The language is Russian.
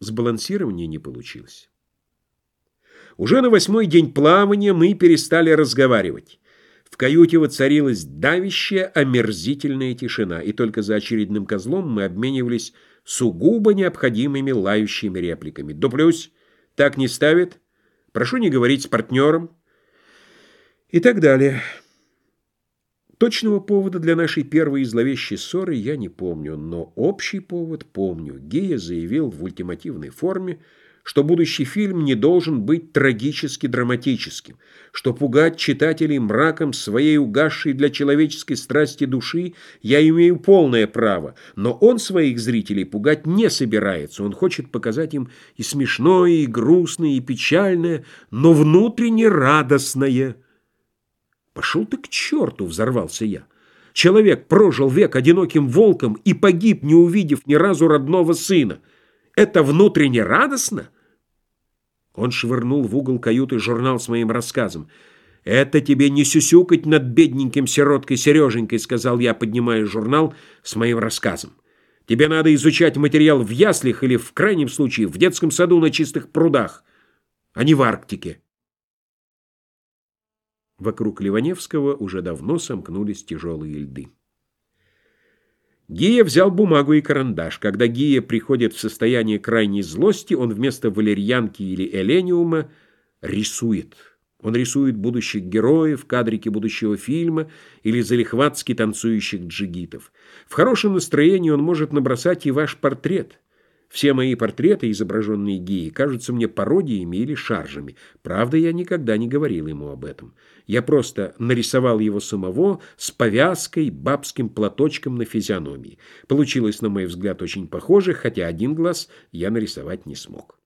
Сбалансирование не получилось. Уже на восьмой день плавания мы перестали разговаривать. В каюте воцарилась давящая, омерзительная тишина, и только за очередным козлом мы обменивались сугубо необходимыми лающими репликами. «Дуплюсь! Так не ставит! Прошу не говорить с партнером!» и так далее. Точного повода для нашей первой и зловещей ссоры я не помню, но общий повод помню. Гея заявил в ультимативной форме, что будущий фильм не должен быть трагически драматическим, что пугать читателей мраком своей угасшей для человеческой страсти души я имею полное право, но он своих зрителей пугать не собирается, он хочет показать им и смешное, и грустное, и печальное, но внутренне радостное – «Пошел ты к черту!» — взорвался я. «Человек прожил век одиноким волком и погиб, не увидев ни разу родного сына. Это внутренне радостно?» Он швырнул в угол каюты журнал с моим рассказом. «Это тебе не сюсюкать над бедненьким сироткой Сереженькой», — сказал я, поднимая журнал с моим рассказом. «Тебе надо изучать материал в яслях или, в крайнем случае, в детском саду на чистых прудах, а не в Арктике». Вокруг Ливаневского уже давно сомкнулись тяжелые льды. Гия взял бумагу и карандаш. Когда Гия приходит в состояние крайней злости, он вместо валерьянки или элениума рисует. Он рисует будущих героев, кадрики будущего фильма или залихватски танцующих джигитов. В хорошем настроении он может набросать и ваш портрет. Все мои портреты, изображенные Гией, кажутся мне пародиями или шаржами. Правда, я никогда не говорил ему об этом. Я просто нарисовал его самого с повязкой, бабским платочком на физиономии. Получилось, на мой взгляд, очень похоже, хотя один глаз я нарисовать не смог.